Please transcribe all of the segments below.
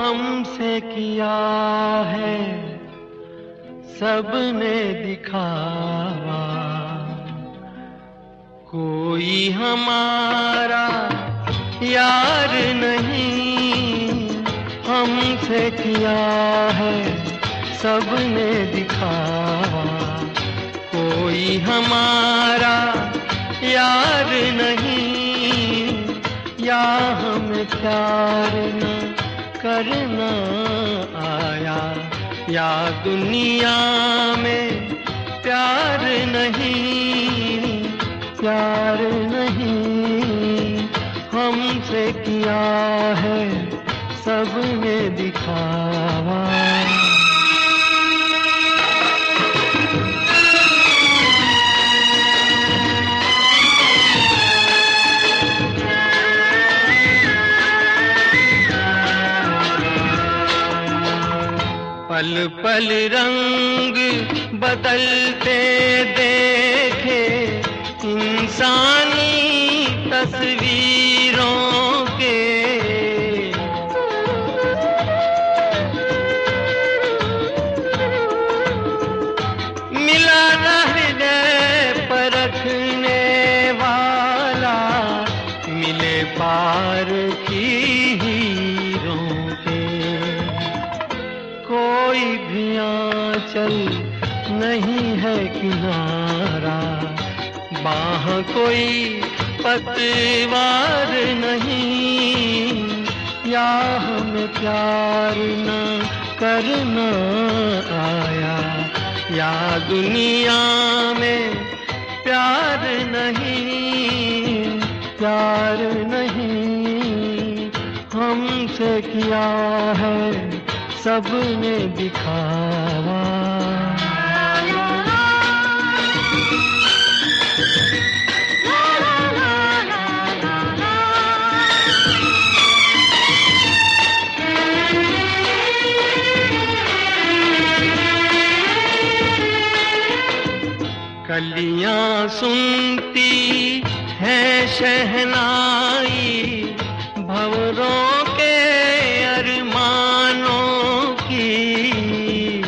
हमसे किया है सबने दिखावा। कोई हमारा यार नहीं, हमसे किया है सबने दिखावा। कोई हमारा यार नहीं, या हमें प्यार न करना आया। या दुनिया में प्यार नहीं प्यार नहीं हमसे किया है सबने दिखावा पल पल रंग बदलते देखे। इंसानी तस्वीरों आंचल नहीं है किनारा, बाह कोई पतवार नहीं। या हमें प्यार न करना आया, या दुनिया में प्यार नहीं। प्यार नहीं, हमसे किया है सबने दिखावा। कलियाँ सुनती है शहनाई, भवरों के अरमानों की।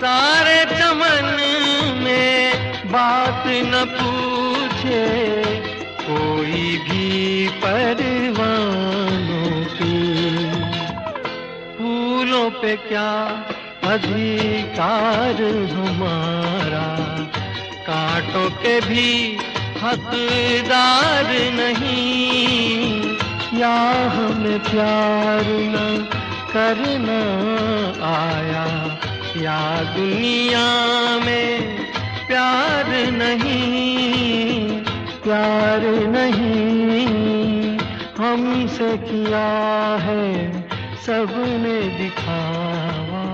सारे चमन में बात न पूछे, कोई भी परवानों की। पे क्या अधिकार हमारा? कांटों के भी हकदार नहीं। या हमें प्यार न करना आया। या दुनिया में प्यार नहीं। प्यार नहीं हमसे किया है सबने दिखावा।